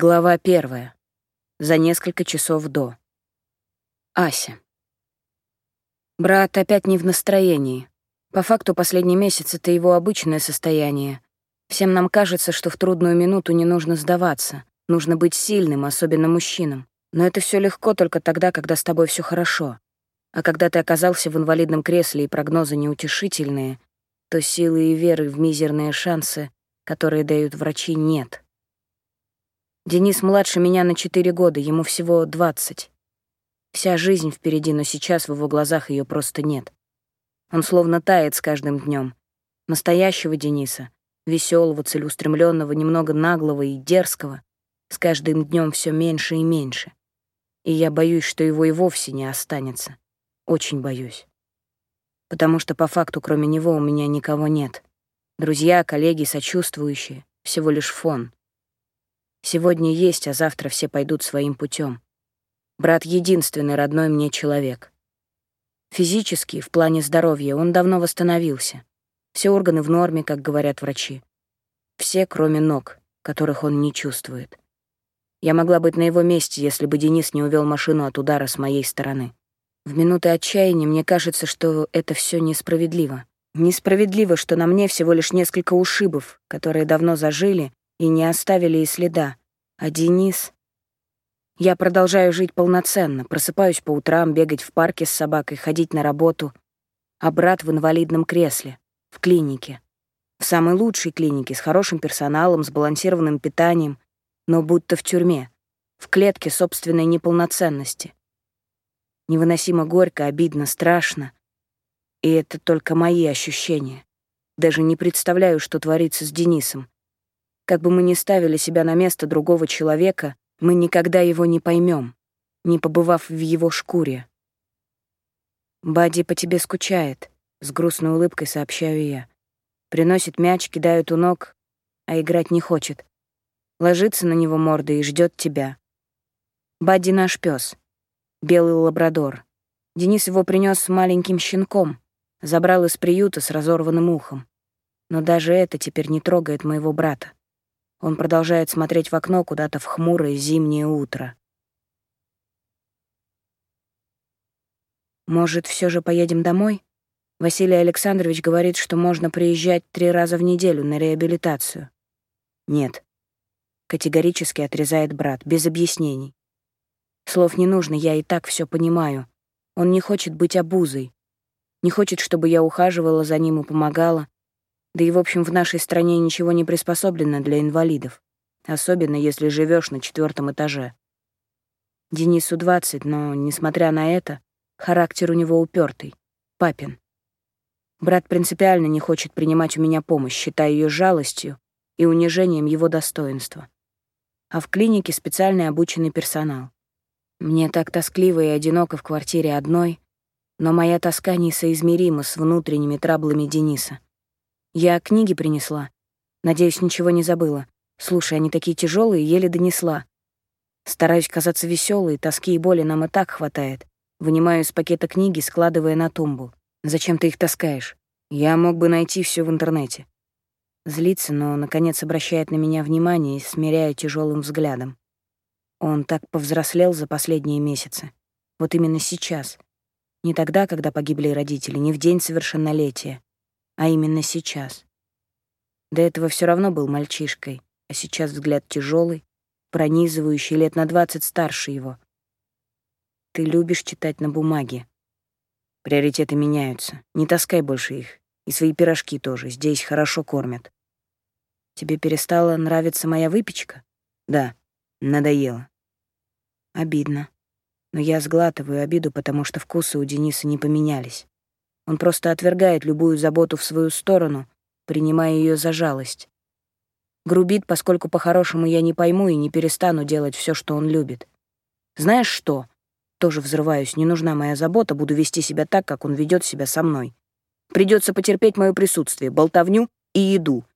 Глава первая. За несколько часов до. Ася. Брат опять не в настроении. По факту последний месяц — это его обычное состояние. Всем нам кажется, что в трудную минуту не нужно сдаваться. Нужно быть сильным, особенно мужчинам. Но это все легко только тогда, когда с тобой все хорошо. А когда ты оказался в инвалидном кресле и прогнозы неутешительные, то силы и веры в мизерные шансы, которые дают врачи, нет. Денис младше меня на четыре года, ему всего двадцать. Вся жизнь впереди, но сейчас в его глазах ее просто нет. Он словно тает с каждым днем. Настоящего Дениса, веселого, целеустремленного, немного наглого и дерзкого, с каждым днем все меньше и меньше. И я боюсь, что его и вовсе не останется. Очень боюсь. Потому что по факту, кроме него, у меня никого нет. Друзья, коллеги, сочувствующие — всего лишь фон — Сегодня есть, а завтра все пойдут своим путем. Брат — единственный родной мне человек. Физически, в плане здоровья, он давно восстановился. Все органы в норме, как говорят врачи. Все, кроме ног, которых он не чувствует. Я могла быть на его месте, если бы Денис не увел машину от удара с моей стороны. В минуты отчаяния мне кажется, что это все несправедливо. Несправедливо, что на мне всего лишь несколько ушибов, которые давно зажили, и не оставили и следа. А Денис... Я продолжаю жить полноценно, просыпаюсь по утрам, бегать в парке с собакой, ходить на работу. А брат в инвалидном кресле, в клинике. В самой лучшей клинике, с хорошим персоналом, сбалансированным питанием, но будто в тюрьме, в клетке собственной неполноценности. Невыносимо горько, обидно, страшно. И это только мои ощущения. Даже не представляю, что творится с Денисом. Как бы мы ни ставили себя на место другого человека, мы никогда его не поймем, не побывав в его шкуре. «Бадди по тебе скучает», — с грустной улыбкой сообщаю я. Приносит мяч, кидает у ног, а играть не хочет. Ложится на него мордой и ждет тебя. Бадди наш пес, белый лабрадор. Денис его принес с маленьким щенком, забрал из приюта с разорванным ухом. Но даже это теперь не трогает моего брата. Он продолжает смотреть в окно куда-то в хмурое зимнее утро. Может, все же поедем домой? Василий Александрович говорит, что можно приезжать три раза в неделю на реабилитацию. Нет. Категорически отрезает брат, без объяснений. Слов не нужно, я и так все понимаю. Он не хочет быть обузой. Не хочет, чтобы я ухаживала за ним и помогала. Да и, в общем, в нашей стране ничего не приспособлено для инвалидов, особенно если живешь на четвертом этаже. Денису 20, но, несмотря на это, характер у него упертый, папин. Брат принципиально не хочет принимать у меня помощь, считая ее жалостью и унижением его достоинства. А в клинике специальный обученный персонал. Мне так тоскливо и одиноко в квартире одной, но моя тоска несоизмерима с внутренними траблами Дениса. Я книги принесла. Надеюсь, ничего не забыла. Слушай, они такие тяжелые, еле донесла. Стараюсь казаться веселой, тоски и боли нам и так хватает. Вынимаю из пакета книги, складывая на тумбу. Зачем ты их таскаешь? Я мог бы найти все в интернете. Злится, но, наконец, обращает на меня внимание и смиряя тяжелым взглядом. Он так повзрослел за последние месяцы. Вот именно сейчас. Не тогда, когда погибли родители, не в день совершеннолетия, а именно сейчас. До этого все равно был мальчишкой, а сейчас взгляд тяжелый, пронизывающий лет на двадцать старше его. Ты любишь читать на бумаге. Приоритеты меняются. Не таскай больше их. И свои пирожки тоже. Здесь хорошо кормят. Тебе перестала нравиться моя выпечка? Да, надоело. Обидно. Но я сглатываю обиду, потому что вкусы у Дениса не поменялись. Он просто отвергает любую заботу в свою сторону, принимая ее за жалость. Грубит, поскольку по-хорошему я не пойму и не перестану делать все, что он любит. Знаешь что? Тоже взрываюсь, не нужна моя забота, буду вести себя так, как он ведет себя со мной. Придется потерпеть мое присутствие, болтовню и еду.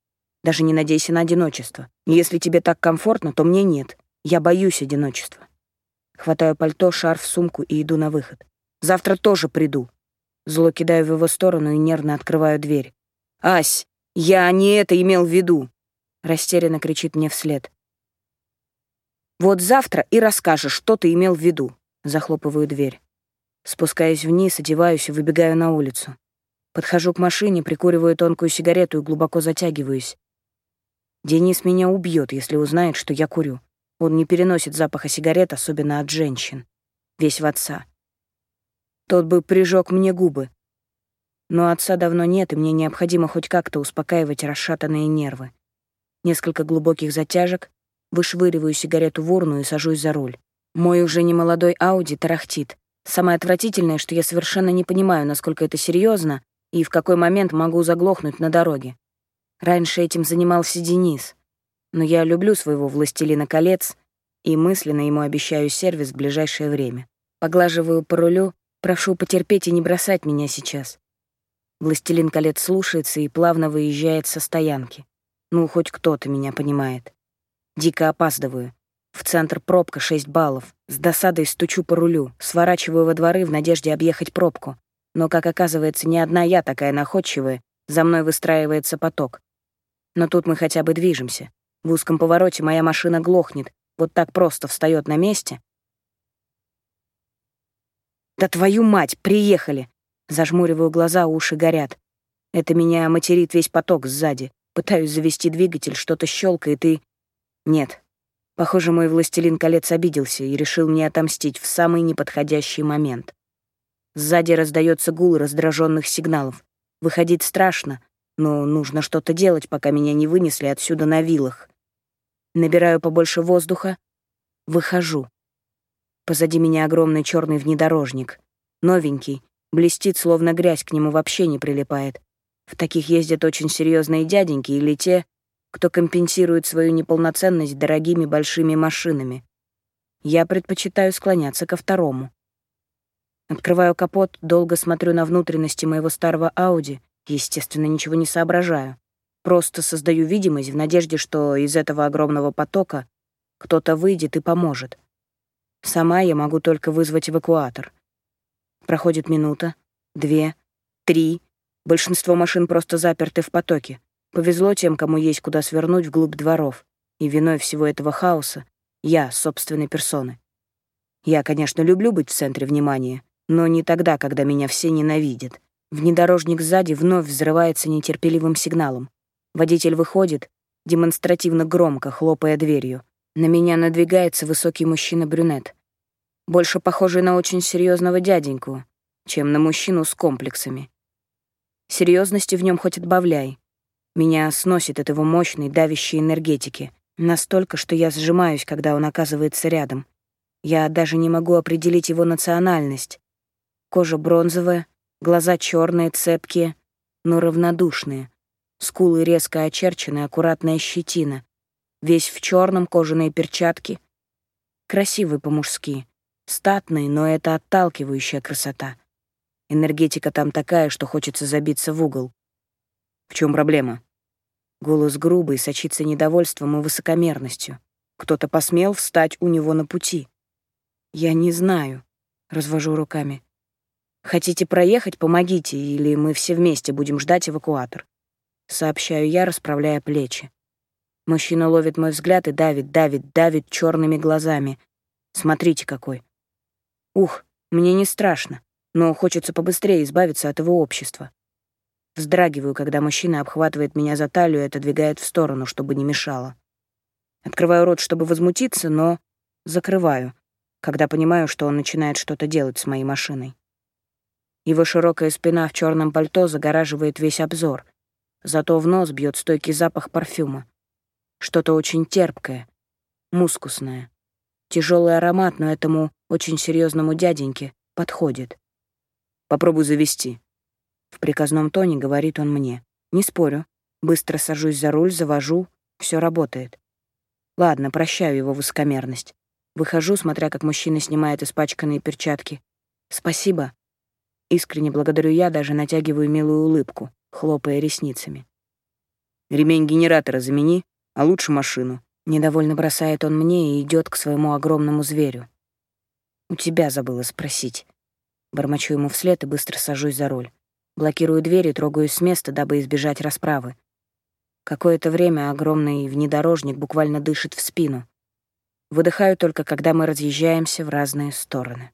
Даже не надейся на одиночество. Если тебе так комфортно, то мне нет. Я боюсь одиночества. Хватаю пальто, шарф, сумку и иду на выход. Завтра тоже приду. Зло кидаю в его сторону и нервно открываю дверь. «Ась, я не это имел в виду!» Растерянно кричит мне вслед. Вот завтра и расскажешь, что ты имел в виду. Захлопываю дверь. Спускаюсь вниз, одеваюсь и выбегаю на улицу. Подхожу к машине, прикуриваю тонкую сигарету и глубоко затягиваюсь. Денис меня убьет, если узнает, что я курю. Он не переносит запаха сигарет, особенно от женщин. Весь в отца. Тот бы прижег мне губы. Но отца давно нет, и мне необходимо хоть как-то успокаивать расшатанные нервы. Несколько глубоких затяжек, вышвыриваю сигарету в урну и сажусь за руль. Мой уже немолодой Ауди тарахтит. Самое отвратительное, что я совершенно не понимаю, насколько это серьезно и в какой момент могу заглохнуть на дороге. Раньше этим занимался Денис, но я люблю своего «Властелина колец» и мысленно ему обещаю сервис в ближайшее время. Поглаживаю по рулю, прошу потерпеть и не бросать меня сейчас. «Властелин колец» слушается и плавно выезжает со стоянки. Ну, хоть кто-то меня понимает. Дико опаздываю. В центр пробка 6 баллов. С досадой стучу по рулю, сворачиваю во дворы в надежде объехать пробку. Но, как оказывается, не одна я такая находчивая, за мной выстраивается поток. Но тут мы хотя бы движемся. В узком повороте моя машина глохнет, вот так просто встает на месте. «Да твою мать, приехали!» Зажмуриваю глаза, уши горят. Это меня материт весь поток сзади. Пытаюсь завести двигатель, что-то щелкает и... Нет, Похоже, мой властелин колец обиделся и решил мне отомстить в самый неподходящий момент. Сзади раздается гул раздраженных сигналов. Выходить страшно, но нужно что-то делать, пока меня не вынесли отсюда на вилах. Набираю побольше воздуха, выхожу. Позади меня огромный черный внедорожник. Новенький, блестит, словно грязь к нему вообще не прилипает. В таких ездят очень серьезные дяденьки или те, кто компенсирует свою неполноценность дорогими большими машинами. Я предпочитаю склоняться ко второму. Открываю капот, долго смотрю на внутренности моего старого Ауди, естественно, ничего не соображаю. Просто создаю видимость в надежде, что из этого огромного потока кто-то выйдет и поможет. Сама я могу только вызвать эвакуатор. Проходит минута, две, три. Большинство машин просто заперты в потоке. Повезло тем, кому есть куда свернуть вглубь дворов, и виной всего этого хаоса я, собственной персоны. Я, конечно, люблю быть в центре внимания, но не тогда, когда меня все ненавидят. Внедорожник сзади вновь взрывается нетерпеливым сигналом. Водитель выходит, демонстративно громко, хлопая дверью. На меня надвигается высокий мужчина-брюнет. Больше похожий на очень серьезного дяденьку, чем на мужчину с комплексами. Серьезности в нем хоть отбавляй. Меня сносит от его мощной, давящей энергетики. Настолько, что я сжимаюсь, когда он оказывается рядом. Я даже не могу определить его национальность. Кожа бронзовая, глаза черные, цепкие, но равнодушные. Скулы резко очерчены, аккуратная щетина. Весь в черном, кожаные перчатки. Красивый по-мужски. Статный, но это отталкивающая красота. Энергетика там такая, что хочется забиться в угол. В чем проблема? Голос грубый, сочится недовольством и высокомерностью. Кто-то посмел встать у него на пути. Я не знаю, развожу руками. Хотите проехать, помогите, или мы все вместе будем ждать эвакуатор. Сообщаю я, расправляя плечи. Мужчина ловит мой взгляд и давит, давит, давит черными глазами. Смотрите какой. Ух, мне не страшно, но хочется побыстрее избавиться от его общества. Вздрагиваю, когда мужчина обхватывает меня за талию и отодвигает в сторону, чтобы не мешало. Открываю рот, чтобы возмутиться, но закрываю, когда понимаю, что он начинает что-то делать с моей машиной. Его широкая спина в черном пальто загораживает весь обзор, зато в нос бьет стойкий запах парфюма. Что-то очень терпкое, мускусное. Тяжелый аромат, но этому очень серьезному дяденьке подходит. Попробуй завести. В приказном тоне говорит он мне. Не спорю. Быстро сажусь за руль, завожу. Все работает. Ладно, прощаю его высокомерность. Выхожу, смотря как мужчина снимает испачканные перчатки. Спасибо. Искренне благодарю я, даже натягиваю милую улыбку, хлопая ресницами. Ремень генератора замени, а лучше машину. Недовольно бросает он мне и идет к своему огромному зверю. У тебя забыла спросить. Бормочу ему вслед и быстро сажусь за руль. Блокирую дверь и трогаюсь с места, дабы избежать расправы. Какое-то время огромный внедорожник буквально дышит в спину. Выдыхаю только, когда мы разъезжаемся в разные стороны.